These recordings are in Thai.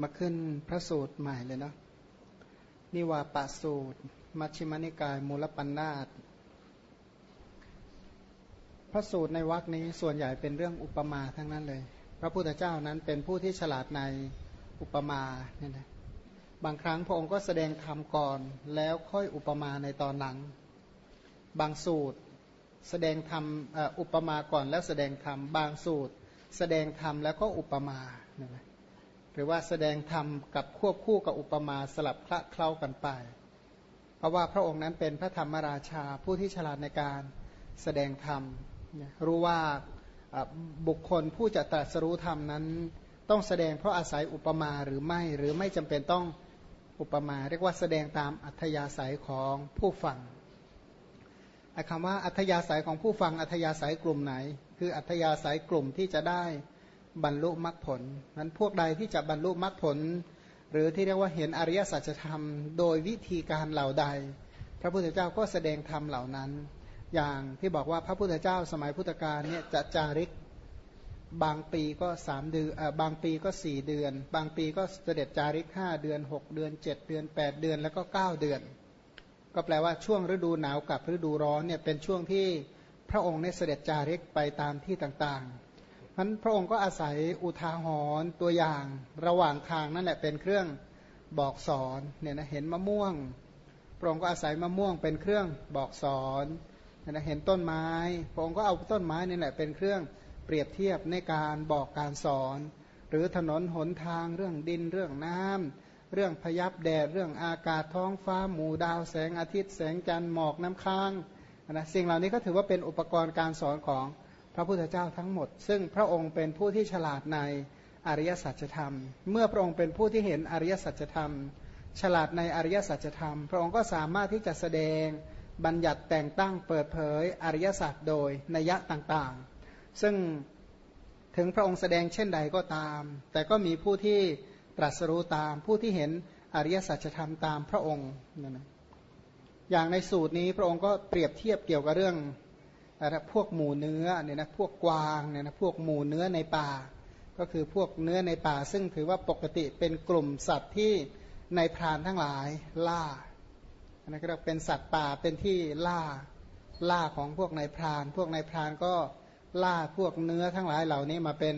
มาขึ้นพระสูตรใหม่เลยเนาะ นิวาปะสูตร มัชฌิมานิกายมูลปัญนาตพระสูตรในวรคนี้ส่วนใหญ่เป็นเรื่องอุปมาทั้งนั้นเลย พระพุทธเจ้านั้นเป็นผู้ที่ฉลาดในอุปมาเนี่ยนะบางครั้งพระองค์ก็แสดงธรรมก่อน แล้วค่อยอุปมาในตอนหลัง บางสูตรแสดงธรรมอุปมาก่อนแล้วแสดงธรรม บางสูตร แสดงธรรมแล้วก็อุปมาเนี่ยนะ หรือว่าแสดงธรรมกับควบคู่กับอุปมาสลับคละเคล้ากันไป เพราะว่าพระองค์นั้นเป็นพระธรรมราชาผู้ที่ฉลาดในการแสดงธรรม รู้ว่าบุคคลผู้จะตรัสรู้ธรรมนั้น ต้องแสดงเพราะอาศัยอุปมาหรือไม่หรือไม่จำเป็นต้องอุปมาเรียกว่าแสดงตามอัธยาศัยของผู้ฟังคำว่าอัธยาศัยของผู้ฟังอัธยาศัยกลุ่มไหน คืออัธยาศัยกลุ่มที่จะได้ บรรลุมรรคผลนั้นพวกใดที่จะบรรลุมรรคผล หรือที่เรียกว่าเห็นอริยสัจธรรม โดยวิธีการเหล่าใด พระพุทธเจ้าก็แสดงธรรมเหล่านั้น อย่างที่บอกว่าพระพุทธเจ้าสมัยพุทธกาลเนี่ยจะจาริกบางปีก็สามเดือนบางปีก็สี่เดือน บางปีก็เสด็จจาริกห้าเดือนหกเดือนเจ็ดเดือนแปดเดือนแล้วก็เก้าเดือน ก็แปลว่าช่วงฤดูหนาวกับฤดูร้อนเนี่ยเป็นช่วงที่พระองค์ได้เสด็จจาริกไปตามที่ต่างๆ พันพระองค์ก็อาศัยอุทาหรณ์ตัวอย่างระหว่างทางนั่นแหละเป็นเครื่องบอกสอนเนี่ยนะเห็นมะม่วง พระองค์ก็อาศัยมะม่วงเป็นเครื่องบอกสอนเนี่ยนะเห็นต้นไม้ พระองค์ก็เอาต้นไม้นี่แหละเป็นเครื่องเปรียบเทียบในการบอกการสอน หรือถนนหนทางเรื่องดินเรื่องน้ำเรื่องพยับแดดเรื่องอากาศท้องฟ้าหมู่ดาวแสงอาทิตย์แสงจันทร์หมอกน้ำค้างนะสิ่งเหล่านี้ก็ถือว่าเป็นอุปกรณ์การสอนของ พระพุทธเจ้าทั้งหมด ซึ่งพระองค์เป็นผู้ที่ฉลาดในอริยสัจธรรม เมื่อพระองค์เป็นผู้ที่เห็นอริยสัจธรรม ฉลาดในอริยสัจธรรม พระองค์ก็สามารถที่จะแสดงบัญญัติแต่งตั้งเปิดเผยอริยสัจโดยนัยต่างๆ ซึ่งถึงพระองค์แสดงเช่นใดก็ตาม แต่ก็มีผู้ที่ตรัสรู้ตามผู้ที่เห็นอริยสัจธรรมตามพระองค์นั่นอย่างในสูตรนี้พระองค์ก็เปรียบเทียบเกี่ยวกับเรื่อง นะพวกหมูเนื้อเนี่ยนะพวกกวางเนี่ยนะพวกหมูเนื้อในป่า ก็คือพวกเนื้อในป่า ซึ่งถือว่าปกติเป็นกลุ่มสัตว์ที่ในพรานทั้งหลายล่านะก็เป็นสัตว์ป่าเป็นที่ล่าล่าของพวกในพราน พวกในพรานก็ล่าพวกเนื้อทั้งหลายเหล่านี้มาเป็น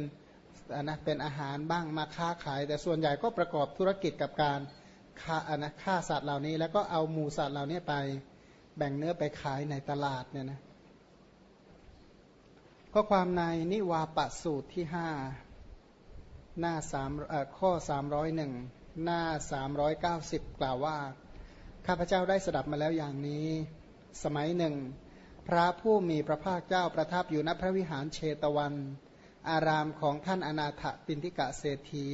นะเป็นอาหารบ้างมาค้าขาย แต่ส่วนใหญ่ก็ประกอบธุรกิจกับการฆ่านะฆ่าสัตว์เหล่านี้ แล้วก็เอาหมูสัตว์เหล่านี้ไปแบ่งเนื้อไปขายในตลาดเนี่ยนะ ข้อความในนิวาปสูตรที่ห้าหน้าสามข้อสามร้อยหนึ่งหน้าสามร้อยเก้าสิบกล่าวว่า ข้าพเจ้าได้สดับมาแล้วอย่างนี้ สมัยหนึ่ง พระผู้มีพระภาคเจ้าประทับอยู่ณพระวิหารเชตวัน อารามของท่านอนาถปินทิกะเศรษฐี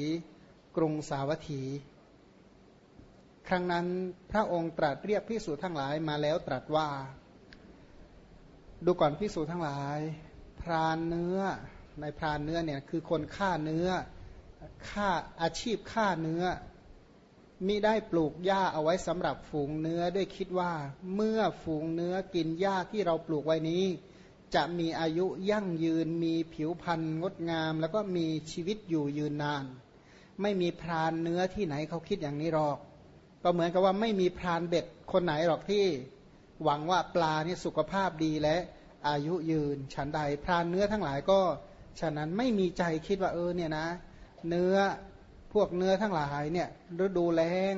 กรุงสาวัตถี ครั้งนั้นพระองค์ตรัสเรียกพิสูจทั้งหลายมาแล้วตรัสว่า ดูก่อนพิสูจทั้งหลาย พรานเนื้อในพรานเนื้อเนี่ยคือคนฆ่าเนื้อฆ่าอาชีพฆ่าเนื้อมิได้ปลูกหญ้าเอาไว้สำหรับฝูงเนื้อด้วยคิดว่าเมื่อฝูงเนื้อกินหญ้าที่เราปลูกไว้นี้ จะมีอายุยั่งยืนมีผิวพรรณงดงาม แล้วก็มีชีวิตอยู่ยืนนาน ไม่มีพรานเนื้อที่ไหนเขาคิดอย่างนี้หรอก ก็เหมือนกับว่าไม่มีพรานเบ็ดคนไหนหรอกที่ หวังว่าปลานี่สุขภาพดีและ อายุยืน ฉันใดพรานเนื้อทั้งหลายก็ฉะนั้นไม่มีใจคิดว่าเออเนี่ยนะ เนื้อพวกเนื้อทั้งหลายเนี่ยฤดูแล้ง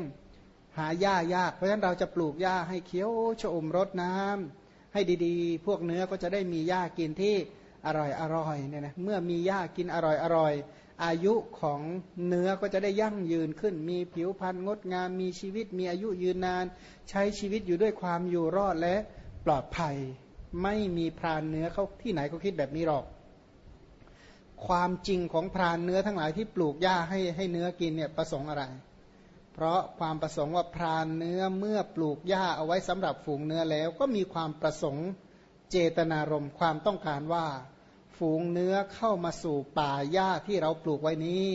หาหญ้ายาก เพราะฉะนั้นเราจะปลูกหญ้าให้เคี้ยวชมรดน้ำให้ดีๆ พวกเนื้อก็จะได้มีหญ้ากินที่อร่อยอร่อยเนี่ยนะเมื่อมีหญ้ากินอร่อยอร่อยอายุของเนื้อก็จะได้ยั่งยืนขึ้น มีผิวพรรณงดงาม มีชีวิต มีอายุยืนนาน ใช้ชีวิตอยู่ด้วยความอยู่รอดและปลอดภัย ไม่มีพรานเนื้อเขาที่ไหนเขาคิดแบบนี้หรอก ความจริงของพรานเนื้อทั้งหลายที่ปลูกหญ้าให้ให้เนื้อกินเนี่ยประสงค์อะไร เพราะความประสงค์ว่าพรานเนื้อเมื่อปลูกหญ้าเอาไว้สำหรับฝูงเนื้อแล้ว ก็มีความประสงค์เจตนารมณ์ความต้องการว่า ฝูงเนื้อเข้ามาสู่ป่าหญ้าที่เราปลูกไว้นี้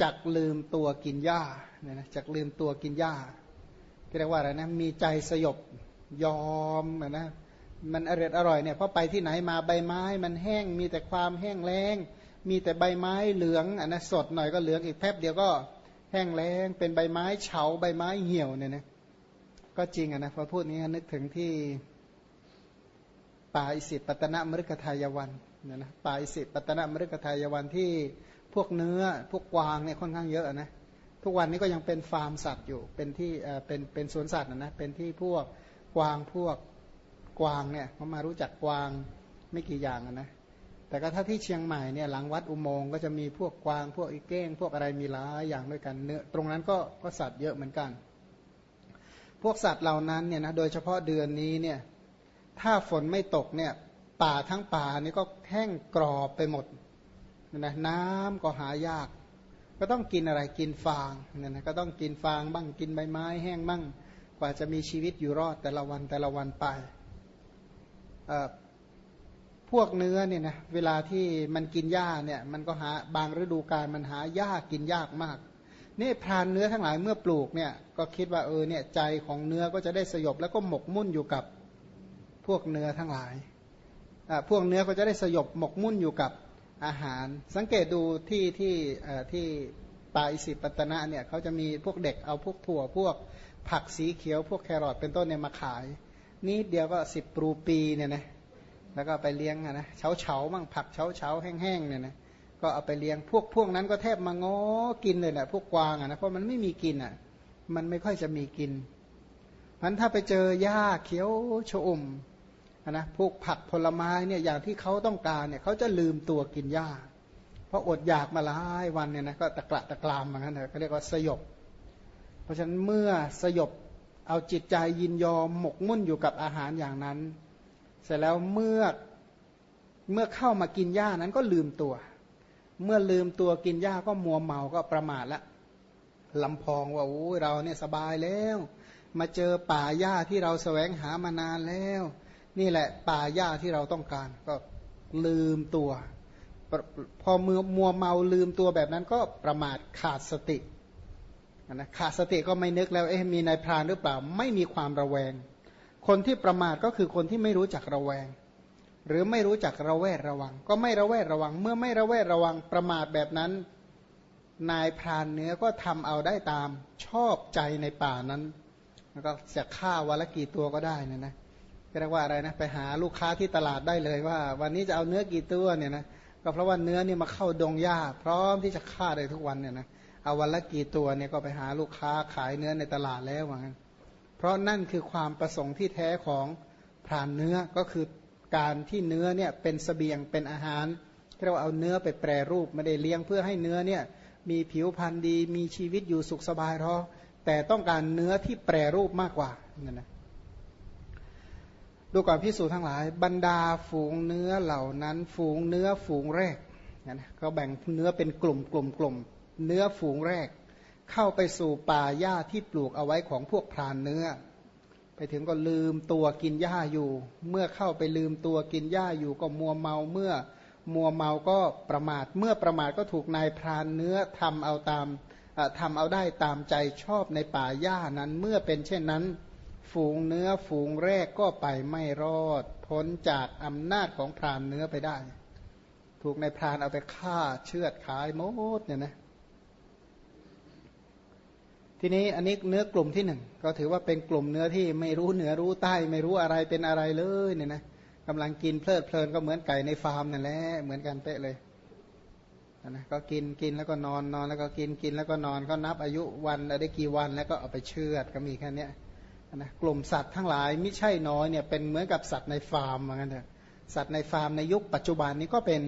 จักลืมตัวกินหญ้าเนี่ยนะจักลืมตัวกินหญ้าเรียกว่าอะไรนะมีใจสยบยอมนะ มันอร่อยอร่อยเนี่ยพราะไปที่ไหนมาใบไม้ มันแห้งมีแต่ความแห้งแล้ง มีแต่ใบไม้เหลืองอันนะสดหน่อยก็เหลืองอีกแป๊บเดียวก็แห้งแล้ง เป็นใบไม้เฉาใบไม้เหี่ยวเนี่ยนะก็จริงอะนะพอพูดนี้นึกถึงที่ป่าอิสิปตนมฤคทายวันเนี่ยนะป่าอิสิปตนมฤคทายวันที่พวกเนื้อพวกกวางเนี่ยค่อนข้างเยอะนะทุกวันนี้ก็ยังเป็นฟาร์มสัตว์อยู่เป็นที่เป็นเป็นสวนสัตว์นะเป็นที่พวกกวางพวก กวางเนี่ยเขามารู้จักกวางไม่กี่อย่างนะแต่ก็ถ้าที่เชียงใหม่เนี่ยหลังวัดอุโมงค์ก็จะมีพวกกวาง พวกอีเก้ง พวกอะไรมีหลายอย่างด้วยกันเนื้อตรงนั้นก็ก็สัตว์เยอะเหมือนกัน พวกสัตว์เหล่านั้นเนี่ยนะโดยเฉพาะเดือนนี้เนี่ยถ้าฝนไม่ตกเนี่ยป่าทั้งป่านี่ก็แห้งกรอบไปหมดนะน้ำก็หายาก ก็ต้องกินอะไรกินฟางเนี่ยนะก็ต้องกินฟางบ้างกินใบไม้แห้งบ้างกว่าจะมีชีวิตอยู่รอดแต่ละวันแต่ละวันไป พวกเนื้อเนี่ยนะเวลาที่มันกินหญ้าเนี่ย มันก็หาบางฤดูกาลมันหาหญ้ากินยากมาก นี่พรานเนื้อทั้งหลายเมื่อปลูกเนี่ย ก็คิดว่าเออเนี่ยใจของเนื้อก็จะได้สยบแล้วก็หมกมุ่นอยู่กับพวกเนื้อทั้งหลายพวกเนื้อก็จะได้สยบหมกมุ่นอยู่กับอาหาร สังเกตดูที่ที่ที่ป่าอิสิปตนะเนี่ยเขาจะมีพวกเด็กเอาพวกถั่วพวกผักสีเขียวพวกแครอทเป็นต้นเนี่ยมาขาย นี่เดียวก็สิบรูปีเนี่ยนะแล้วก็ไปเลี้ยงนะเฉาเฉาบ้างผักเฉาเฉาแห้งๆเนี่ยนะก็เอาไปเลี้ยงพวกพวกนั้นก็แทบมาง้อกินเลยแหละพวกกวางอะนะเพราะมันไม่มีกินอะ มันไม่ค่อยจะมีกินพันถ้าไปเจอหญ้าเขียวชอุ่มนะพวกผักผลไม้เนี่ยอย่างที่เขาต้องการเนี่ยเขาจะลืมตัวกินหญ้า เพราะอดอยากมาหลายวันเนี่ยนะก็ตะกละตะกรามเหมือนกันเขาเรียกว่าสยบ เพราะฉะนั้นเมื่อสยบ เอาจิตใจยินยอมหมกมุ่นอยู่กับอาหารอย่างนั้น เสร็จแล้วเมื่อเมื่อเข้ามากินหญ้านั้นก็ลืมตัว เมื่อลืมตัวกินหญ้าก็มัวเมาก็ประมาทละลำพองว่าโอ้เราเนี่ยสบายแล้ว มาเจอป่าหญ้าที่เราแสวงหามานานแล้ว นี่แหละป่าหญ้าที่เราต้องการ ก็ลืมตัว พอมือมัวเมาลืมตัวแบบนั้นก็ประมาทขาดสติ นะขาดสติก็ไม่นึกแล้วเอ๊ะมีนายพรานหรือเปล่า ไม่มีความระแวง คนที่ประมาทก็คือคนที่ไม่รู้จักระแวง หรือไม่รู้จักระแวดระวัง ก็ไม่ระแวดระวัง เมื่อไม่ระแวดระวังประมาทแบบนั้น นายพรานเนื้อก็ทำเอาได้ตามชอบใจในป่านั้น แล้วก็จะฆ่าวันละกี่ตัวก็ได้นะนะเรียกว่าอะไรนะไปหาลูกค้าที่ตลาดได้เลยว่า วันนี้จะเอาเนื้อกี่ตัวเนี่ยนะก็เพราะว่าเนื้อนี่มาเข้าดงหญ้าพร้อมที่จะฆ่าได้ทุกวันเนี่ยนะเเอาวันละกี่ตัวเนี่ยก็ไปหาลูกค้าขายเนื้อในตลาดแล้วว่างั้นเพราะนั่นคือความประสงค์ที่แท้ของพรานเนื้อก็คือการที่เนื้อเนี่ยเป็นสเสบียงเป็นอาหารเรียกว่าเอาเนื้อไปแปรรูปไม่ได้เลี้ยงเพื่อให้เนื้อเนี่ยมีผิวพรรณดีมีชีวิตอยู่สุขสบายหรอแต่ต้องการเนื้อที่แปรรูปมากกว่านั่นนะดูก่อนพิสูจน์ทั้งหลาย บรรดาฝูงเนื้อเหล่านั้น ฝูงเนื้อฝูงแรกนะเขาแบ่งเนื้อเป็นกลุ่มกลุ่มกลุ่ม เนื้อฝูงแรก เข้าไปสู่ป่าหญ้าที่ปลูกเอาไว้ของพวกพรานเนื้อ ไปถึงก็ลืมตัวกินหญ้าอยู่ เมื่อเข้าไปลืมตัวกินหญ้าอยู่ก็มัวเมาเมื่อมัวเมาก็ประมาท เมื่อประมาทก็ถูกนายพรานเนื้อทำเอาตามทำเอาได้ตามใจชอบในป่าหญ้านั้น เมื่อเป็นเช่นนั้น ฝูงเนื้อฝูงแรกก็ไปไม่รอด พ้นจากอำนาจของพรานเนื้อไปได้ ถูกในพรานเอาไปฆ่าเชือดขายหมดเนี่ยนะ ทีนี้อันนี้เนื้อกลุ่มที่หนึ่งก็ถือว่าเป็นกลุ่มเนื้อที่ไม่รู้เหนือรู้ใต้ ไม่รู้อะไรเป็นอะไรเลยเนี่ยนะกำลังกินเพลิดเพลินก็เหมือนไก่ในฟาร์มนั่นแหละเหมือนกันเป๊ะเลยนะก็กินกินแล้วก็นอนนอนแล้วก็กินกินแล้วก็นอนก็นับอายุวันได้กี่วันแล้วก็เอาไปเชือดก็มีแค่นี้นะกลุ่มสัตว์ทั้งหลายไม่ใช่น้อยเนี่ยเป็นเหมือนกับสัตว์ในฟาร์มเหมือนกันเถอะสัตว์ในฟาร์มในยุคปัจจุบันนี้ก็เป็น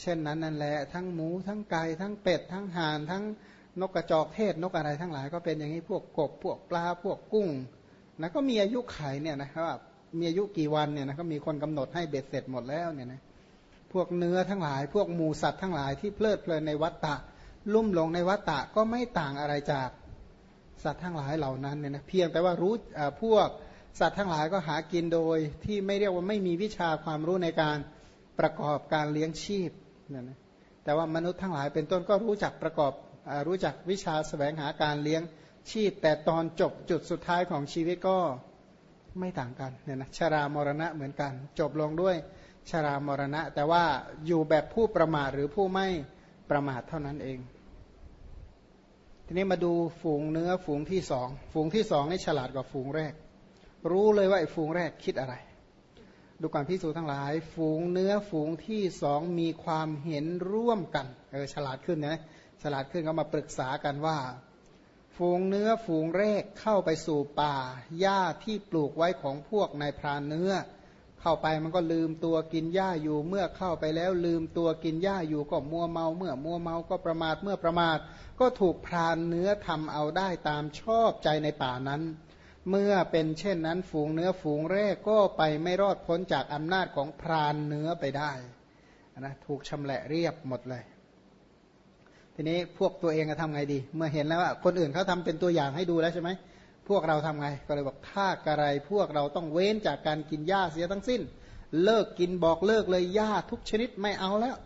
เช่นนั้นนั่นแหละทั้งหมูทั้งไก่ทั้งเป็ดทั้งห่านทั้ง นกกระจอกเทศนกอะไรทั้งหลาย ก็เป็นอย่างนี้พวกกบพวกปลาพวกกุ้งนะก็มีอายุไขเนี่ยนะครับมีอายุกี่วันเนี่ยนะก็มีคนกำหนดให้เบ็ดเสร็จหมดแล้วเนี่ยนะพวกเนื้อทั้งหลาย พวกหมูสัตว์ทั้งหลายที่เพลิดเพลินในวัฏฏะลุ่มหลงในวัฏฏะก็ไม่ต่างอะไรจากสัตว์ทั้งหลายเหล่านั้นเนี่ยนะเพียงแต่ว่ารู้พวกสัตว์ทั้งหลายก็หากินโดยที่ไม่เรียกว่าไม่มีวิชาความรู้ในการประกอบการเลี้ยงชีพเนี่ยนะแต่ว่ามนุษย์ทั้งหลายเป็นต้นก็รู้จักประกอบ รู้จักวิชาสแสวงหาการเลี้ยงชีพ แต่ตอนจบจุดสุดท้ายของชีวิตก็ไม่ต่างกันเนี่ยนะชรามรณะเหมือนกัน จบลงด้วยชรามรณะ แต่ว่าอยู่แบบผู้ประมาทหรือผู้ไม่ประมาทเท่านั้นเอง ทีนี้มาดูฝูงเนื้อฝูงที่สองฝูงที่สองนี่ฉลาดกว่าฝูงแรก รู้เลยว่าไอ้ฝูงแรกคิดอะไร ดูการพิสูจน์ทั้งหลาย ฝูงเนื้อฝูงที่สองมีความเห็นร่วมกันเออฉลาดขึ้นนะ ฉลาดขึ้นก็มาปรึกษากันว่า ฝูงเนื้อฝูงแรกเข้าไปสู่ป่าหญ้าที่ปลูกไว้ของพวกนายพรานเนื้อ เข้าไปมันก็ลืมตัวกินหญ้าอยู่เมื่อเข้าไปแล้วลืมตัวกินหญ้าอยู่ก็มัวเมา เมื่อมัวเมาก็ประมาทเมื่อประมาท ก็ถูกพรานเนื้อทำเอาได้ตามชอบใจในป่านั้นเมื่อเป็นเช่นนั้นฝูงเนื้อฝูงแรกก็ไปไม่รอดพ้นจากอำนาจของพรานเนื้อไปได้นะถูกชำแหละเรียบหมดเลย ทีนี้พวกตัวเองจะทำไงดี เมื่อเห็นแล้วว่าคนอื่นเขาทำเป็นตัวอย่างให้ดูแล้วใช่ไหมพวกเราทำไง ก็เลยบอกถ้ากระไรพวกเราต้องเว้นจากการกินหญ้าเสียทั้งสิ้น เลิกกินบอกเลิกเลยหญ้าทุกชนิดไม่เอาแล้ว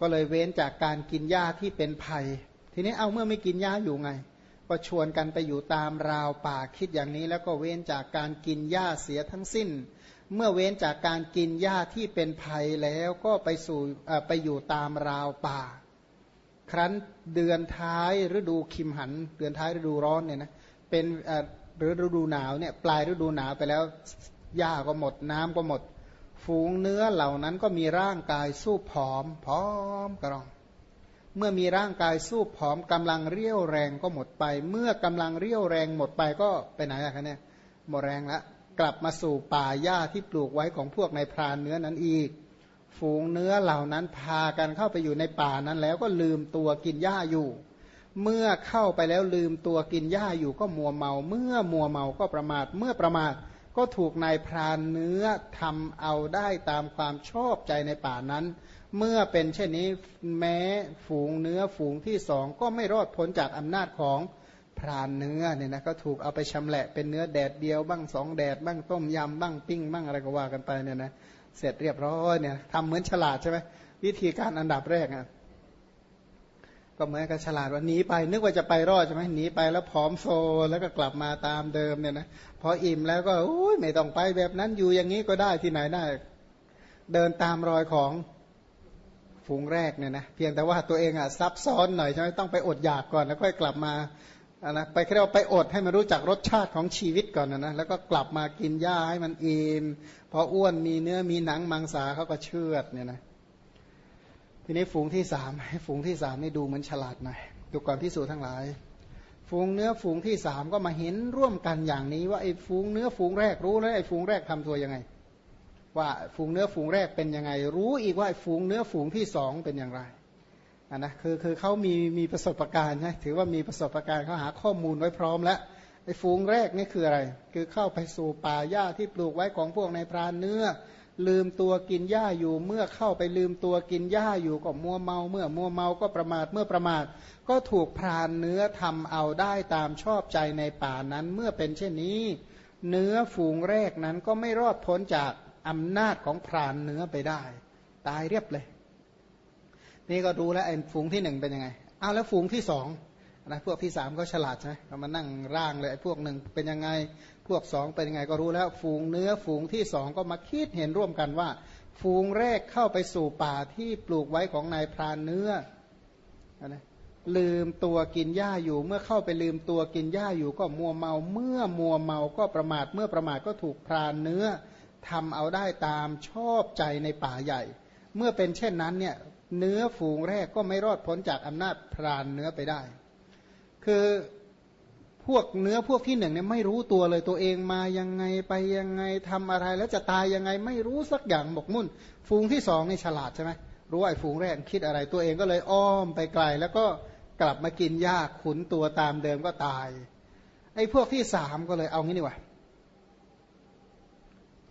ก็เลยเว้นจากการกินหญ้าที่เป็นภัย ทีนี้เอาเมื่อไม่กินหญ้าอยู่ไง ก็ชวนกันไปอยู่ตามราวป่าคิดอย่างนี้ แล้วก็เว้นจากการกินหญ้าเสียทั้งสิ้น เมื่อเว้นจากการกินหญ้าที่เป็นภัยแล้วก็ไปสู่ไปอยู่ตามราวป่า ครั้นเดือนท้ายฤดูคิมหัน เดือนท้ายฤดูร้อนเนี่ยนะเป็นหรือฤดูหนาวเนี่ยปลายฤดูหนาวไปแล้วหญ้าก็หมดน้ำก็หมด ฝูงเนื้อเหล่านั้นก็มีร่างกายสู้ผอมพร้อมกระรอง เมื่อมีร่างกายสู้ผอมกำลังเรี่ยวแรงก็หมดไป เมื่อกำลังเรี่ยวแรงหมดไปก็ไปไหนอะคะเนี่ยหมดแรงแล้วกลับมาสู่ป่าหญ้าที่ปลูกไว้ของพวกในพรานเนื้อนั้นอีก ฝูงเนื้อเหล่านั้นพากันเข้าไปอยู่ในป่านั้นแล้วก็ลืมตัวกินหญ้าอยู่ เมื่อเข้าไปแล้วลืมตัวกินหญ้าอยู่ก็มัวเมา เมื่อมัวเมาก็ประมาท เมื่อประมาทก็ถูกนายพรานเนื้อทำเอาได้ตามความชอบใจในป่านั้น เมื่อเป็นเช่นนี้แม้ฝูงเนื้อฝูงที่สองก็ไม่รอดพ้นจากอำนาจของพรานเนื้อเนี่ยนะก็ถูกเอาไปชำแหละเป็นเนื้อแดดเดียวบ้างสองแดดบ้างต้มยำบ้างปิ้งบ้างอะไรก็ว่ากันไปเนี่ยนะ เสร็จเรียบร้อยเนี่ยทำเหมือนฉลาดใช่ไหมวิธีการอันดับแรกอะก็เหมือนกับฉลาดว่าหนีไป นึกว่าจะไปรอดใช่ไหมหนีไปแล้วผอมโซแล้วก็กลับมาตามเดิมเนี่ยนะพออิ่มแล้วก็อุ้ยไม่ต้องไปแบบนั้นอยู่อย่างนี้ก็ได้ที่ไหนได้ เดินตามรอยของฝูงแรกเนี่ยนะเพียงแต่ว่าตัวเองอะซับซ้อนหน่อยใช่ไหมต้องไปอดอยากก่อนแล้วค่อยกลับมา นะไปเรียกว่าไปอดให้มันรู้จักรสชาติของชีวิตก่อนนะนะแล้วก็กลับมากินหญ้าให้มันอิ่มพออ้วนมีเนื้อมีหนังมังสาเขาก็เชื่อดเนี่ยนะทีนี้ฝูงที่สามให้ฝูงที่สามนี่ดูเหมือนฉลาดหน่อยดูก่อนพิสูจน์ทั้งหลาย ฝูงเนื้อฝูงที่สามก็มาเห็นร่วมกันอย่างนี้ ว่าไอ้ฝูงเนื้อฝูงแรกรู้แล้วไอ้ฝูงแรกทำตัวยังไง ว่าฝูงเนื้อฝูงแรกเป็นยังไง รู้อีกว่าฝูงเนื้อฝูงที่สองเป็นอย่างไร นนะคือคือเขามีมีประสบการณ์ใช่ถือว่ามีประสบการณ์เขาหาข้อมูลไว้พร้อมแล้วไอ้ฝูงแรกนี่คืออะไร คือเข้าไปสู่ป่าหญ้าที่ปลูกไว้ของพวกในพรานเนื้อ ลืมตัวกินหญ้าอยู่ เมื่อเข้าไปลืมตัวกินหญ้าอยู่ก็มัวเมา เมื่อมัวเมาก็ประมาทเมื่อประมาท ก็ถูกพรานเนื้อทำเอาได้ตามชอบใจในป่านั้น เมื่อเป็นเช่นนี้ เนื้อฝูงแรกนั้นก็ไม่รอดพ้นจากอำนาจของพรานเนื้อไปได้ ตายเรียบเลย นี่ก็รู้แล้วไอ้ฝูงที่หนึ่งเป็นยังไงอ้าวแล้วฝูงที่สองนะพวกที่สามก็ฉลาดใช่ไหมมานั่งร่างเลยไอ้พวกหนึ่งเป็นยังไงพวกสองเป็นยังไงก็รู้แล้ว ฝูงเนื้อฝูงที่สองก็มาคิดเห็นร่วมกันว่า ฝูงแรกเข้าไปสู่ป่าที่ปลูกไว้ของนายพรานเนื้อนะลืมตัวกินหญ้าอยู่ เมื่อเข้าไปลืมตัวกินหญ้าอยู่ก็มัวเมา เมื่อมัวเมาก็ประมาทเมื่อประมาทก็ถูกพรานเนื้อทำเอาได้ตามชอบใจในป่าใหญ่ เมื่อเป็นเช่นนั้นเนี่ย เนื้อฝูงแรกก็ไม่รอดพ้นจากอำนาจพรานเนื้อไปได้ คือพวกเนื้อพวกที่หนึ่งเนี่ยไม่รู้ตัวเลยตัวเองมายังไงไปยังไงทำอะไรแล้วจะตายยังไงไม่รู้สักอย่างหมกมุ่น ฝูงที่สองนี่ฉลาดใช่ไหมรู้ไอ้ฝูงแรกคิดอะไร ตัวเองก็เลยอ้อมไปไกล แล้วก็กลับมากินหญ้าขุนตัวตามเดิมก็ตาย ไอ้พวกที่สามก็เลยเอางี้ดีกว่า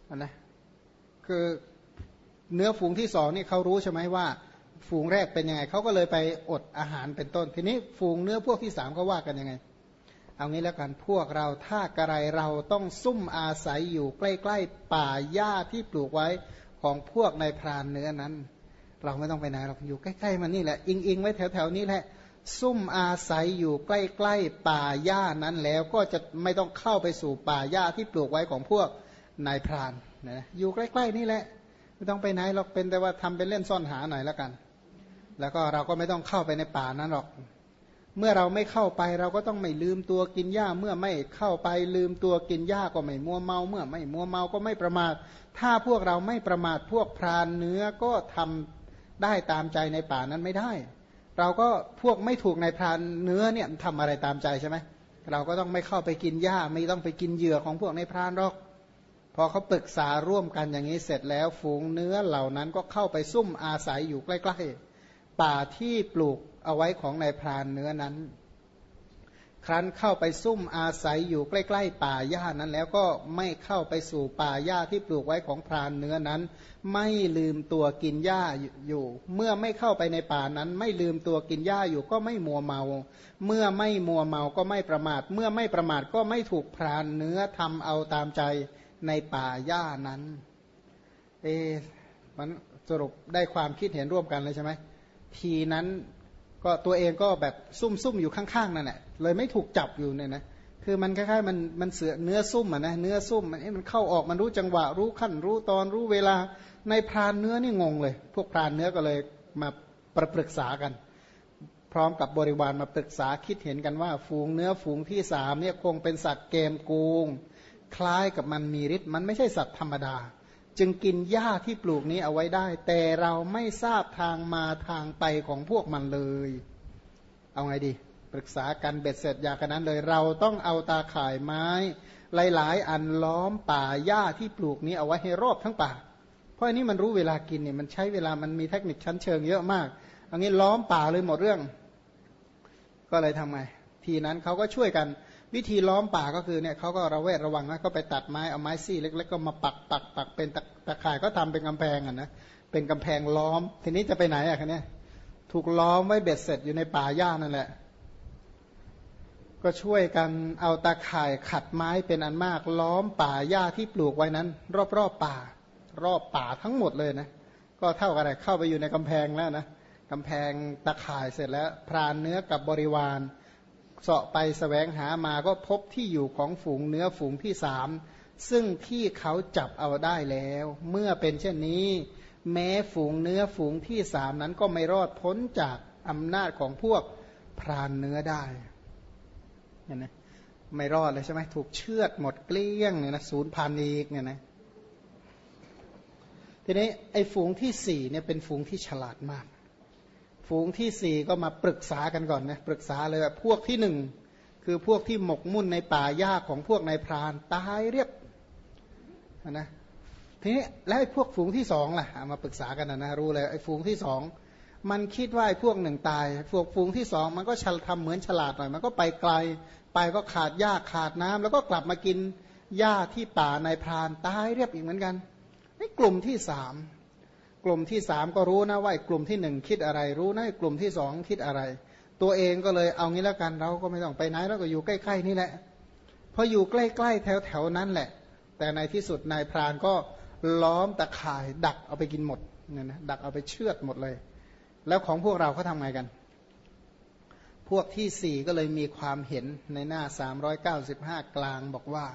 อันนะคือเนื้อฝูงที่สองนี่เขารู้ใช่ไหมว่า ฝูงแรกเป็นยังไงเขาก็เลยไปอดอาหารเป็นต้น ทีนี้ฝูงเนื้อพวกที่สามเขาว่ากันยังไง เอางี้แล้วกันพวกเราถ้ากระไรเราต้องซุ่มอาศัยอยู่ใกล้ๆป่าหญ้าที่ปลูกไว้ของพวกในพรานเนื้อนั้น เราไม่ต้องไปไหนเราอยู่ใกล้ๆมันนี่แหละอิงๆไว้แถวๆนี้แหละซุ่มอาศัยอยู่ใกล้ๆป่าหญ้านั้นแล้วก็จะไม่ต้องเข้าไปสู่ป่าหญ้าที่ปลูกไว้ของพวกนายพรานนะอยู่ใกล้ๆนี่แหละ ไม่ต้องไปไหนหรอกเป็นแต่ว่าทำเป็นเล่นซ่อนหาหน่อยแล้วกัน แล้วก็เราก็ไม่ต้องเข้าไปในป่านั้นหรอก เมื่อเราไม่เข้าไปเราก็ต้องไม่ลืมตัวกินหญ้า เมื่อไม่เข้าไปลืมตัวกินหญ้าก็ไม่มัวเมา เมื่อไม่มัวเมาก็ไม่ประมาท ถ้าพวกเราไม่ประมาทพวกพรานเนื้อก็ทำได้ตามใจในป่านั้นไม่ได้ เราก็พวกไม่ถูกในพรานเนื้อเนี่ยทำอะไรตามใจใช่ไหมเราก็ต้องไม่เข้าไปกินหญ้า ไม่ต้องไปกินเหยื่อของพวกในพรานหรอกพอเขาปรึกษาร่วมกันอย่างนี้เสร็จแล้ว ฝูงเนื้อเหล่านั้นก็เข้าไปซุ่มอาศัยอยู่ใกล้ ๆ ป่าที่ปลูกเอาไว้ของนายพรานเนื้อนั้น ครั้นเข้าไปซุ่มอาศัยอยู่ใกล้ ๆ ป่าหญ้านั้น แล้วก็ไม่เข้าไปสู่ป่าหญ้าที่ปลูกไว้ของพรานเนื้อนั้น ไม่ลืมตัวกินหญ้าอยู่ เมื่อไม่เข้าไปในป่านั้น ไม่ลืมตัวกินหญ้าอยู่ก็ไม่มัวเมา เมื่อไม่มัวเมาก็ไม่ประมาท เมื่อไม่ประมาทก็ไม่ถูกพรานเนื้อทำเอาตามใจในป่าหญ้านั้น เอมันสรุปได้ความคิดเห็นร่วมกันเลยใช่ไหม ทีนั้นก็ตัวเองก็แบบซุ่มซุ่มอยู่ข้างๆนั่นแหละเลยไม่ถูกจับอยู่เนี่ยนะคือมันคล้ายๆมันมันเสือเนื้อซุ่มอะนะเนื้อซุ่มมันมันเข้าออกมันรู้จังหวะรู้ขั้นรู้ตอนรู้เวลาในพรานเนื้อนี่งงเลย พวกพรานเนื้อก็เลยมาประปรึกษากัน พร้อมกับบริวารมาปรึกษาคิดเห็นกันว่า ฝูงเนื้อฝูงที่สามเนี่ยคงเป็นสัตว์เกมกูงคล้ายกับมันมีฤทธิ์มันไม่ใช่สัตว์ธรรมดา จึงกินหญ้าที่ปลูกนี้เอาไว้ได้ แต่เราไม่ทราบทางมาทางไปของพวกมันเลย เอาไงดี ปรึกษากันเบ็ดเสร็จอย่างนั้นเลย เราต้องเอาตาข่ายไม้ หลาย ๆ อันล้อมป่าหญ้าที่ปลูกนี้เอาไว้ให้รอบทั้งป่า เพราะอันนี้มันรู้เวลากินเนี่ยมันใช้เวลามันมีเทคนิคชั้นเชิงเยอะมากเอางี้ล้อมป่าเลยหมดเรื่อง ก็เลยทำไงทีนั้นเขาก็ช่วยกัน วิธีล้อมป่าก็คือเนี่ยเขาก็ระแวดระวังนะก็ไปตัดไม้เอาไม้ซี่เล็ก ๆ ก็มาปักปักปักเป็นตะข่ายก็ทำเป็นกำแพงอะนะเป็นกำแพงล้อม ทีนี้จะไปไหนอะคันนี้ถูกล้อมไว้เบ็ดเสร็จอยู่ในป่าหญ้านั่นแหละ ก็ช่วยกันเอาตาข่ายขัดไม้เป็นอันมาก ล้อมป่าหญ้าที่ปลูกไว้นั้น รอบๆป่า รอบป่าทั้งหมดเลยนะก็เท่ากับอะไรเข้าไปอยู่ในกำแพงแล้วนะกำแพงตาข่ายเสร็จแล้ว พรานเนื้อกับบริวาร เสาะไปสแสวงหามาก็พบที่อยู่ของฝูงเนื้อฝูงที่สามซึ่งที่เขาจับเอาได้แล้ว เมื่อเป็นเช่นนี้ แม้ฝูงเนื้อฝูงที่สามนั้นก็ไม่รอดพ้นจากอำนาจของพวกพรานเนื้อได้เห็นไหมไม่รอดเลยใช่ไหมถูกเชือดหมดเกลี้ยงเนี่ยนะศูนย์พันอีกเนี่ยนะทีนี้ไอ้ฝูงที่สี่เนี่ยเป็นฝูงที่ฉลาดมาก ฝูงที่สี่ก็มาปรึกษากันก่อนนะปรึกษาเลยว่าพวกที่หนึ่งคือพวกที่หมกมุ่นในป่าหญ้าของพวกนายพรานตายเรียบนะทีนี้แล้วไอ้พวกฝูงที่สองล่ะมาปรึกษากันนะนะรู้เลยไอ้ฝูงที่สองมันคิดว่าไอ้พวกหนึ่งตายพวกฝูงที่สองมันก็ฉลทำเหมือนฉลาดหน่อย มันก็ไปไกลไปก็ขาดหญ้าขาดน้ำแล้วก็กลับมากินหญ้าที่ป่านายพรานตายเรียบอีกเหมือนกันไอ้กลุ่มที่สาม กลุ่มที่สามก็รู้นะว่ากลุ่มที่หนึ่งคิดอะไร รู้นะกลุ่มที่สองคิดอะไร ตัวเองก็เลยเอางี้แล้วกันเราก็ไม่ต้องไปไหนเราก็อยู่ใกล้ๆนี่แหละพออยู่ใกล้ๆแถวๆนั้นแหละ แต่ในที่สุดนายพรานก็ล้อมตะข่าย ดักเอาไปกินหมดเนี่ยนะดักเอาไปเชือดหมดเลย แล้วของพวกเราเขาทำไงกัน พวกที่สี่ก็เลยมีความเห็นในหน้า 395 กลางบอกว่า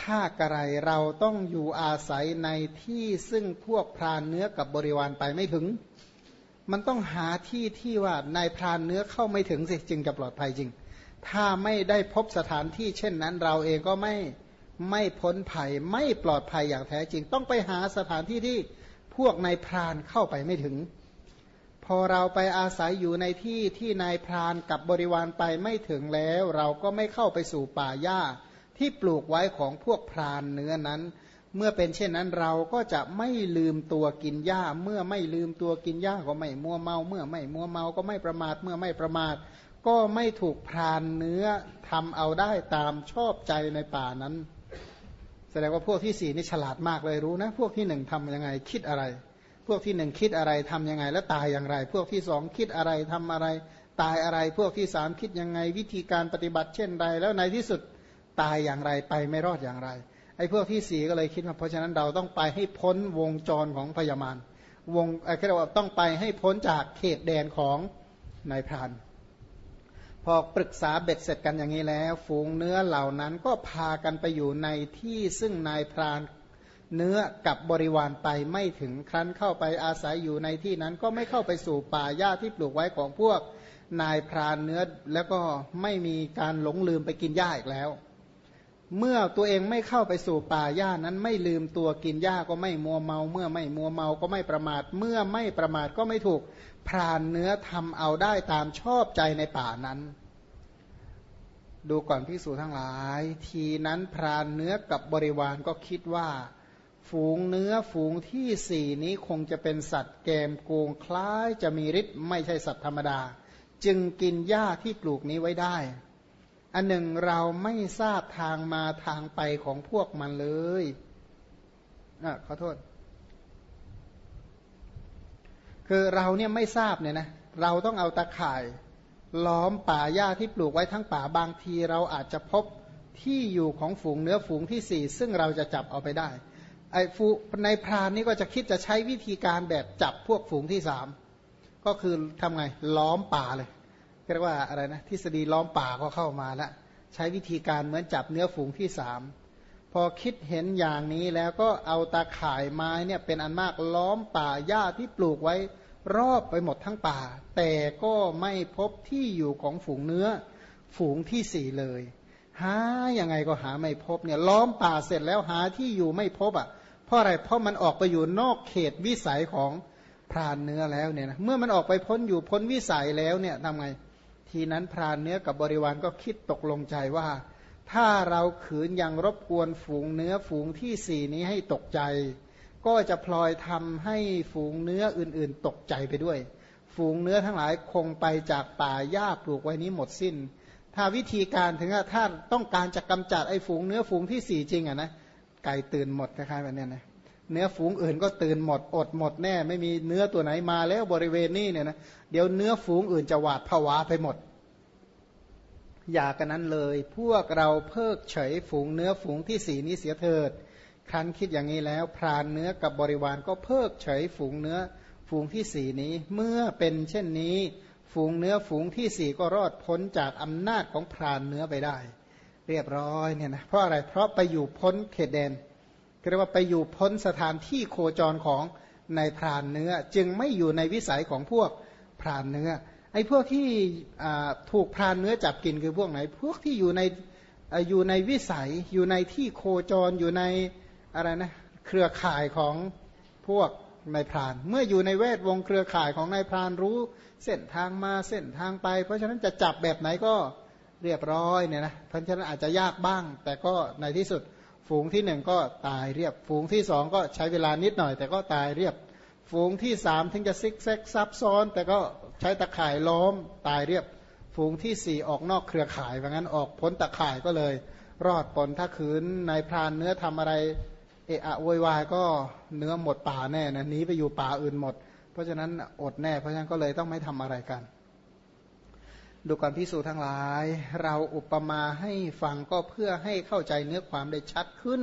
ถ้ากระไรเราต้องอยู่อาศัยในที่ซึ่งพวกพรานเนื้อกับบริวารไปไม่ถึง มันต้องหาที่ที่ว่านายพรานเนื้อเข้าไม่ถึงสิจึงจะปลอดภัยจริง ถ้าไม่ได้พบสถานที่เช่นนั้นเราเองก็ไม่ไม่พ้นภัยไม่ปลอดภัยอย่างแท้จริง ต้องไปหาสถานที่ที่พวกนายพรานเข้าไปไม่ถึง พอเราไปอาศัยอยู่ในที่ที่นายพรานกับบริวารไปไม่ถึงแล้ว เราก็ไม่เข้าไปสู่ป่าหญ้า ที่ปลูกไว้ของพวกพรานเนื้อนั้น เมื่อเป็นเช่นนั้นเราก็จะไม่ลืมตัวกินหญ้า เมื่อไม่ลืมตัวกินหญ้าก็ไม่มัวเมา เมื่อไม่มัวเมาก็ไม่ประมาทเมื่อไม่ประมาท ก็ไม่ถูกพรานเนื้อทำเอาได้ตามชอบใจในป่านั้น แสดงว่าพวกที่สี่นี่ฉลาดมากเลยรู้นะ พวกที่หนึ่งทำยังไงคิดอะไร พวกที่หนึ่งคิดอะไรทํำยังไง แล้วตายอย่างไร พวกที่สองคิดอะไรทำอะไร ตายอะไรพวกที่สามคิดยังไงวิธีการปฏิบัติเช่นใดแล้วในที่สุด ตายอย่างไรไปไม่รอดอย่างไรไอ้พวกที่สี่ก็เลยคิดว่าเพราะฉะนั้นเราต้องไปให้พ้นวงจรของพญามารวงไอ้เรียกว่าต้องไปให้พ้นจากเขตแดนของนายพราน พอปรึกษาเบ็ดเสร็จกันอย่างนี้แล้ว ฝูงเนื้อเหล่านั้นก็พากันไปอยู่ในที่ซึ่งนายพรานเนื้อกับบริวารไปไม่ถึงครั้นเข้าไปอาศัยอยู่ในที่นั้นก็ไม่เข้าไปสู่ป่าหญ้าที่ปลูกไว้ของพวกนายพรานเนื้อแล้วก็ไม่มีการหลงลืมไปกินหญ้าอีกแล้ว เมื่อตัวเองไม่เข้าไปสู่ป่าหญ้านั้นไม่ลืมตัวกินหญ้าก็ไม่มัวเมา เมื่อไม่มัวเมาก็ไม่ประมาท เมื่อไม่ประมาทก็ไม่ถูกพรานเนื้อทำเอาได้ตามชอบใจในป่านั้น ดูก่อนพิสูจทั้งหลาย ทีนั้นพรานเนื้อกับบริวารก็คิดว่า ฝูงเนื้อฝูงที่สี่นี้คงจะเป็นสัตว์แกมโกงคล้ายจะมีฤทธิ์ไม่ใช่สัตว์ธรรมดา จึงกินหญ้าที่ปลูกนี้ไว้ได้ อันหนึ่งเราไม่ทราบทางมาทางไปของพวกมันเลยอะขอโทษ คือเราเนี่ยไม่ทราบเนี่ยนะ เราต้องเอาตะข่าย ล้อมป่าหญ้าที่ปลูกไว้ทั้งป่าบางทีเราอาจจะพบที่อยู่ของฝูงเนื้อฝูงที่สี่ซึ่งเราจะจับเอาไปได้ ไอ้ฟูในพรานนี่ก็จะคิดจะใช้วิธีการแบบจับพวกฝูงที่สามก็คือทำไงล้อมป่าเลย เรียกว่าอะไรนะทฤษฎีล้อมป่าก็เข้ามาแล้วใช้วิธีการเหมือนจับเนื้อฝูงที่สามพอคิดเห็นอย่างนี้แล้วก็เอาตาข่ายไม้เนี่ยเป็นอันมากล้อมป่าหญ้าที่ปลูกไว้รอบไปหมดทั้งป่า แต่ก็ไม่พบที่อยู่ของฝูงเนื้อ ฝูงที่สี่เลย หายังไงก็หาไม่พบเนี่ยล้อมป่าเสร็จแล้วหาที่อยู่ไม่พบอะเพราะอะไรเพราะมันออกไปอยู่นอกเขตวิสัยของพรานเนื้อแล้วเนี่ยนะเมื่อมันออกไปพ้นอยู่พ้นวิสัยแล้วเนี่ยทำไง ทีนั้นพรานเนื้อกับบริวารก็คิดตกลงใจว่า ถ้าเราขืนยังรบกวนฝูงเนื้อฝูงที่สี่นี้ให้ตกใจ ก็จะพลอยทำให้ฝูงเนื้ออื่นๆ ตกใจไปด้วย ฝูงเนื้อทั้งหลายคงไปจากป่าหญ้าปลูกไว้นี้หมดสิน้น ถ้าวิธีการถึงถ้าต้องการจะกำจัดไอ้ฝูงเนื้อฝูงที่สี่จริงอะนะไก่ตื่นหมดคล้ายๆแบบนี้นะ เนื้อฝูงอื่นก็ตื่นหมด อดหมดแน่ ไม่มีเนื้อตัวไหนมาแล้วบริเวณนี้เนี่ยนะเดี๋ยวเนื้อฝูงอื่นจะหวาดผวาไปหมด อย่ากันนั้นเลย พวกเราเพิกเฉยฝูงเนื้อฝูงที่สีนี้เสียเถิด ครั้นคิดอย่างนี้แล้ว พรานเนื้อกับบริวารก็เพิกเฉยฝูงเนื้อฝูงที่สีนี้ เมื่อเป็นเช่นนี้ ฝูงเนื้อฝูงที่สี่ก็รอดพ้นจากอำนาจของพรานเนื้อไปได้ เรียบร้อยเนี่ยนะเพราะอะไรเพราะไปอยู่พ้นเขตแดน เรียกว่าไปอยู่พ้นสถานที่โคจรของในพรานเนื้อ จึงไม่อยู่ในวิสัยของพวกพรานเนื้อไอ้พวกที่ถูกพรานเนื้อจับกินคือพวกไหน พวกที่อยู่ในอยู่ในวิสัยอยู่ในที่โคจรอยู่ในอะไรนะเครือข่ายของพวกนายพราน เมื่ออยู่ในเวทวงเครือข่ายของนายพรานรู้ เส้นทางมาเส้นทางไป เพราะฉะนั้นจะจับแบบไหนก็เรียบร้อยเนี่ยนะเพราะฉะนั้นอาจจะยากบ้าง แต่ก็ในที่สุด ฝูงที่หนึ่งก็ตายเรียบ ฝูงที่สองก็ใช้เวลานิดหน่อย แต่ก็ตายเรียบ ฝูงที่สามถึงจะซิกแซกซับซ้อน แต่ก็ใช้ตะข่ายล้อมตายเรียบ ฝูงที่สี่ออกนอกเครือข่ายว่างั้นออกพ้นตะข่ายก็เลย รอดปนถ้าคืนนายพรานเนื้อทำอะไรเอะอะโวยวายก็เนื้อหมดป่าแน่นะหนีไปอยู่ป่าอื่นหมด เพราะฉะนั้นอดแน่เพราะฉะนั้นก็เลยต้องไม่ทำอะไรกัน ดูก่อนพิสูจทั้งหลาย เราอุปมาให้ฟังก็เพื่อให้เข้าใจเนื้อความได้ชัดขึ้น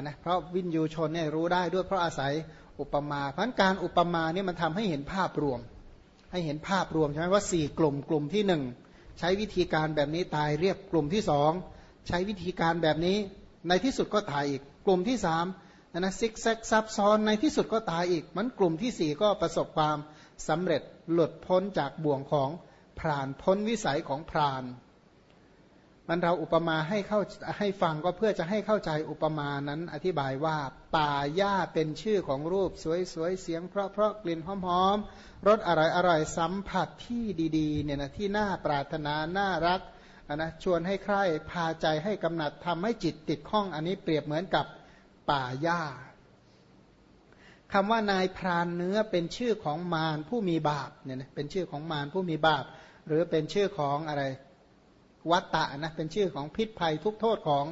นะเพราะวินยูชนเนี่ยรู้ได้ด้วยเพราะอาศัยอุปมาเพราะการอุปมาเนี่ยมันทำให้เห็นภาพรวม ให้เห็นภาพรวมใช่ไหมว่าสี่กลุ่มกลุ่มที่หนึ่งใช้วิธีการแบบนี้ตายเรียบกลุ่มที่สองใช้วิธีการแบบนี้ในที่สุดก็ตายอีก กลุ่มที่สามนะซิกแซกซับซ้อนในที่สุดก็ตายอีก มันกลุ่มที่สี่ก็ประสบความสำเร็จหลุดพ้นจากบ่วงของ พรานพ้นวิสัยของพรานมันเราอุปมาให้เข้าให้ฟังก็เพื่อจะให้เข้าใจอุปมานั้นอธิบายว่าป่าหญ้าเป็นชื่อของรูปสวยๆเสียงเพราะเพราะกลิ่นหอมๆรสอร่อยอร่อยสัมผัสที่ดีๆเนี่ยนะที่น่าปรารถนาน่ารักนะชวนให้ใคร่พาใจให้กำหนัดทำให้จิตติดข้องอันนี้เปรียบเหมือนกับป่าหญ้าคำว่านายพรานเนื้อเป็นชื่อของมารผู้มีบาปเนี่ยนะเป็นชื่อของมารผู้มีบาป หรือเป็นชื่อของอะไรวัตตะนะเป็นชื่อของพิษภัยทุกโทษของ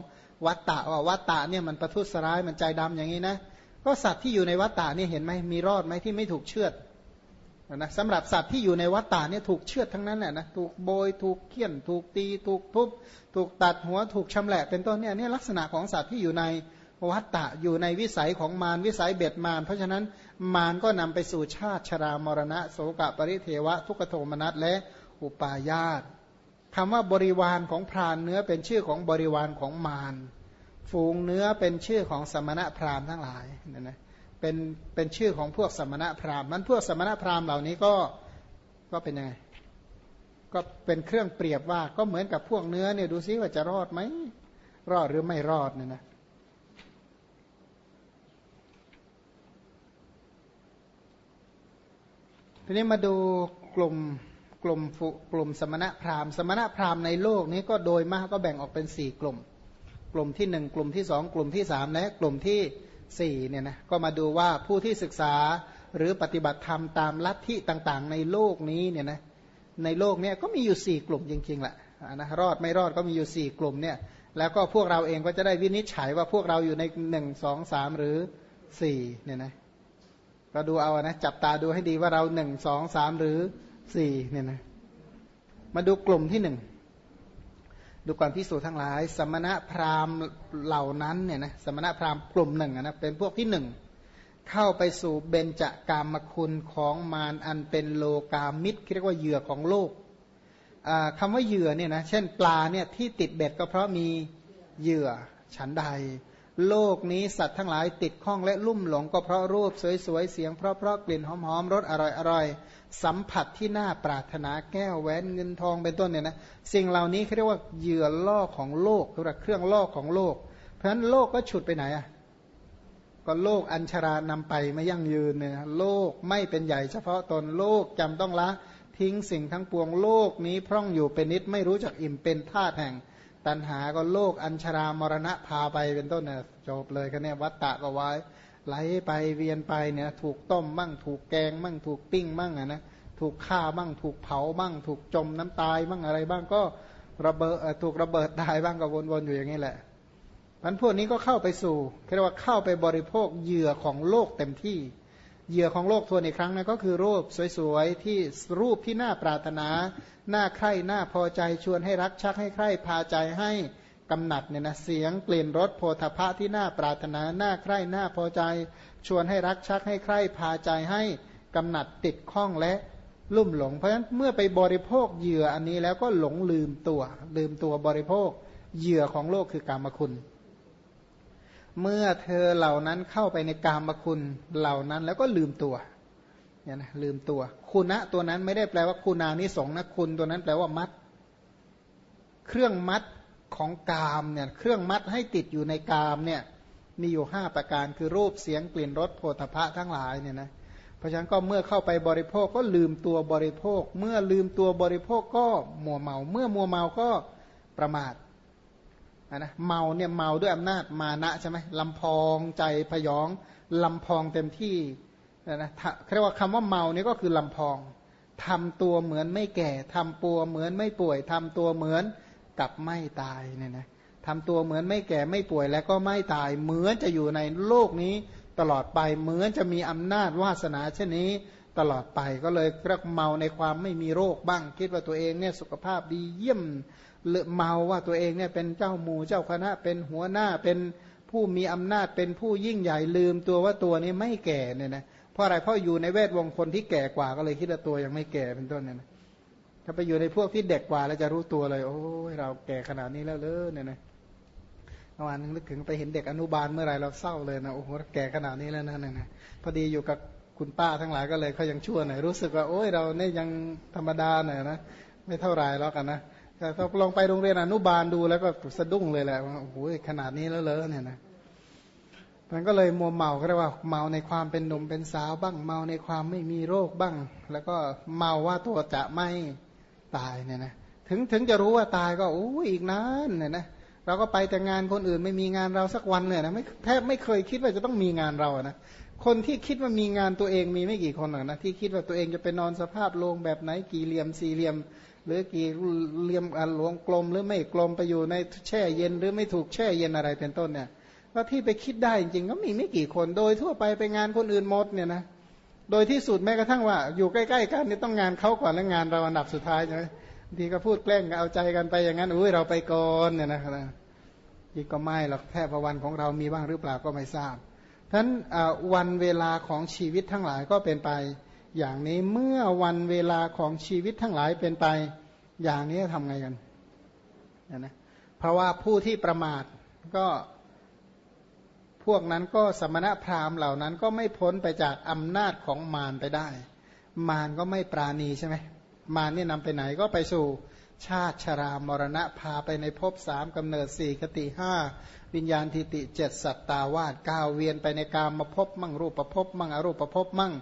วัตตะว่าวัตตะเนี่ยมันประทุษร้ายมันใจดำอย่างนี้นะก็สัตว์ที่อยู่ในวัตตะนี่เห็นไหมมีรอดไหมที่ไม่ถูกเชือดนะสำหรับสัตว์ที่อยู่ในวัตตะเนี่ยถูกเชือดทั้งนั้นแหละนะถูกโบยถูกเคี่ยน ถูกตีถูกทุบ ถูกตัดหัวถูกชำแหละ เป็นต้นเนี่ยนี่ลักษณะของสัตว์ที่อยู่ในวัตตะอยู่ในวิสัยของมารวิสัยเบ็ดมารเพราะฉะนั้นมารก็นำไปสู่ชาติชรามรณะ โสกะปริเทวะ ทุกขโทมนัสและ อุปายาตคำว่าบริวารของพรานเนื้อเป็นชื่อของบริวารของมารฝูงเนื้อเป็นชื่อของสมณะพราหมณ์ทั้งหลายเนี่ยนะเป็นเป็นชื่อของพวกสมณะพราหมณ์มันพวกสมณะพราหมณ์เหล่านี้ก็ก็เป็นยังไงก็เป็นเครื่องเปรียบว่าก็เหมือนกับพวกเนื้อเนี่ยดูซิว่าจะรอดไหมรอดหรือไม่รอดเนี่ยนะทีนี้มาดูกลุ่ม กลุ่มกลุ่มสมณะพราหมณ์ สมณะพราหมณ์ในโลกนี้ก็โดยมากก็แบ่งออกเป็นสี่กลุ่ม กลุ่มที่หนึ่งกลุ่มที่สองกลุ่มที่สามและกลุ่มที่สี่เนี่ยนะก็มาดูว่าผู้ที่ศึกษาหรือปฏิบัติธรรมตามลัทธิต่างๆ ในโลกนี้เนี่ยนะในโลกนี้ก็มีอยู่สี่กลุ่มจริงๆแหละนะรอดไม่รอดก็มีอยู่สี่กลุ่มเนี่ยแล้วก็พวกเราเองก็จะได้วินิจฉัยว่าพวกเราอยู่ในหนึ่งสองสามหรือสี่เนี่ยนะเราดูเอานะจับตาดูให้ดีว่าเราหนึ่งสองสามหรือ สี่เนี่ยนะมาดูกลุ่มที่หนึ่งดูก่อนพิสูจน์ทั้งหลาย สมณะพราหมณ์เหล่านั้นเนี่ยนะสมณะพราหมณ์กลุ่มหนึ่งนะเป็นพวกที่หนึ่งเข้าไปสู่เบญจากามคุณของมารอันเป็นโลกามิตรเรียกว่าเหยื่อของโลกคำว่าเหยื่อเนี่ยนะเช่นปลาเนี่ยที่ติดเบ็ดก็เพราะมีเหยื่อฉันใด โลกนี้สัตว์ทั้งหลายติดข้องและลุ่มหลงก็เพราะรูปสวยๆเสียงเพราะๆกลิ่นหอมๆรสอร่อยๆ สัมผัสที่น่าปรารถนาแก้วแหวนเงินทองเป็นต้นเนี่ยนะสิ่งเหล่านี้เขาเรียกว่าเหยื่อล่อของโลกหรือเครื่องล่อของโลก เพราะฉะนั้นโลกก็ฉุดไปไหนอะก็โลกอัญชารานำไปไม่ยั่งยืนเนี่ยโลกไม่เป็นใหญ่เฉพาะตนโลกจำต้องละทิ้งสิ่งทั้งปวงโลกนี้พร่องอยู่เป็นนิดไม่รู้จักอิ่มเป็นธาตุแห่ง ตันหาก็โลกอัญชารามรณะพาไปเป็นต้นเนี่ยจบเลยกันเนี่ยวัตตะก็ไว้ ไหลไปเวียนไปเนี่ยถูกต้มมั่ง ถูกแกงมั่ง ถูกปิ้งมั่งอะนะถูกฆ่ามั่ง ถูกเผามั่ง ถูกจมน้ำตายมั่งอะไรบ้างก็ระเบิดถูกระเบิดตายบ้างก็วนๆอยู่อย่างนี้แหละมันพวกนี้ก็เข้าไปสู่เรียกว่าเข้าไปบริโภคเหยื่อของโลกเต็มที่ เหยื่อของโลกทวนอีกครั้งนะก็คือรูปสวยๆที่รูปที่น่าปรารถนา น่าใคร่น่าพอใจชวนให้รักชักให้ใคร่พาใจให้ กำหนัดเนี่ยนะเสียงกลิ่นรสโพธพะที่น่าปรารถนาน่าใคร่น่าพอใจ ชวนให้รักชักให้ใคร่พาใจให้กำหนัดติดข้องและลุ่มหลง เพราะฉะนั้นเมื่อไปบริโภคเหยื่ออันนี้แล้วก็หลงลืมตัว ลืมตัวบริโภคเหยื่อของโลกคือกรรมคุณ เมื่อเธอเหล่านั้นเข้าไปในกามคุณเหล่านั้นแล้วก็ลืมตัวเนี่ยนะลืมตัว คุณะตัวนั้นไม่ได้แปลว่าคุณานิสงนะคุณตัวนั้นแปลว่ามัด เครื่องมัด ของกามเนี่ยเครื่องมัดให้ติดอยู่ในกามเนี่ยมีอยู่ห้าประการคือรูปเสียงกลิ่นรสโผฏฐะทั้งหลายเนี่ยนะเพราะฉะนั้นก็เมื่อเข้าไปบริโภคก็ลืมตัวบริโภค เมื่อลืมตัวบริโภคก็มัวเมา เมื่อมัวเมาก็ประมาทนะเมาเนี่ยเมาด้วยอำนาจมานะใช่ไหมลำพองใจพยองลำพองเต็มที่นะเรียกว่าคำว่าเมานี่ก็คือลำพองทำตัวเหมือนไม่แก่ทำตัวเหมือนไม่ป่วยทำตัวเหมือน กับไม่ตายเนี่ยนะทำตัวเหมือนไม่แก่ไม่ป่วยแล้วก็ไม่ตาย เหมือนจะอยู่ในโลกนี้ตลอดไปเหมือนจะมีอำนาจวาสนาเช่นนี้ตลอดไปก็เลยรียกเมาในความไม่มีโรคบ้าง คิดว่าตัวเองเนี่ยสุขภาพดีเยี่ยมเลเมาว่าตัวเองเนี่ยเป็นเจ้าหมู่เจ้าคณะเป็นหัวหน้าเป็นผู้มีอำนาจเป็นผู้ยิ่งใหญ่ลืมตัวว่าตัวนี้ไม่แก่เนี่ยนะเพราะอะไรเพราะอยู่ในแวดวงคนที่แก่กว่าก็เลยคิดว่าตัวยังไม่แก่เป็นต้นเนี่ยนะ ถ้าไปอยู่ในพวกที่เด็กกว่าแล้วจะรู้ตัวเลย โอ้ยเราแก่ขนาดนี้แล้วเลยเนี่ยนะเมื่อวานนึกถึงไปเห็นเด็กอนุบาลเมื่อไรเราเศร้าเลยนะโอ้โหแก่ขนาดนี้แล้วนะเนี่ยนะพอดีอยู่กับคุณป้าทั้งหลายก็เลยเขายังชั่วหน่อยรู้สึกว่าโอ้ยเราเนี่ยยังธรรมดาหน่อยนะไม่เท่าไรแล้วกันนะแต่ถ้าลองไปโรงเรียนอนุบาลดูแล้วก็สะดุ้งเลยแหละว่าโอ้โหขนาดนี้แล้วเลยเนี่ยนะมันก็เลยมัวเมาก็เรียกว่าเมาในความเป็นหนุ่มเป็นสาวบ้างเมาในความไม่มีโรคบ้าง แล้วก็เมาว่าตัวจะไม่ ตายเนี่ยนะถึงถึงจะรู้ว่าตายก็โอ้อีกนานเนี่ยนะเราก็ไปแต่งานคนอื่นไม่มีงานเราสักวันเลยนะไม่แทบไม่เคยคิดว่าจะต้องมีงานเรานะคนที่คิดว่ามีงานตัวเองมีไม่กี่คนหรอกนะที่คิดว่าตัวเองจะไปนอนสภาพโรงแบบไหนกี่เหลี่ยมสี่เหลี่ยม หรือกี่เหลี่ยมหลวงกลม หรือไม่กลมไปอยู่ในแช่เย็นหรือไม่ถูกแช่เย็นอะไรเป็นต้นเนี่ยว่าที่ไปคิดได้จริงก็มีไม่กี่คนโดยทั่วไปไปงานคนอื่นหมดเนี่ยนะ โดยที่สุดแม้กระทั่งว่าอยู่ใกล้ๆกันนี่ต้องงานเขาก่อนแล้วงานเราอันดับสุดท้ายใช่ไหมทีก็พูดแกล้งเอาใจกันไปอย่างนั้นอุ้ยเราไปก่อนเนี่ยนะยิ่งก็ไม่หรอกแค่พวันของเรามีบ้างหรือเปล่าก็ไม่ทราบท่านวันเวลาของชีวิตทั้งหลายก็เป็นไป อย่างนี้เมื่อวันเวลาของชีวิตทั้งหลายเป็นไป อย่างนี้ทำไงกันนะเพราะว่าผู้ที่ประมาทก็ พวกนั้นก็สมณพราหมณ์เหล่านั้นก็ไม่พ้นไปจากอำนาจของมารไปได้ มารก็ไม่ปราณีใช่ไหมมารนี่นำไปไหนก็ไปสู่ชาติชรามรณะพาไปในภพสามกำเนิดสี่คติห้าวิญญาณทิติเจ็ดสัตตาวาสเก้าเวียนไปในกามมาพบมั่งรูปประพบมั่งอรูปประพบมั่ง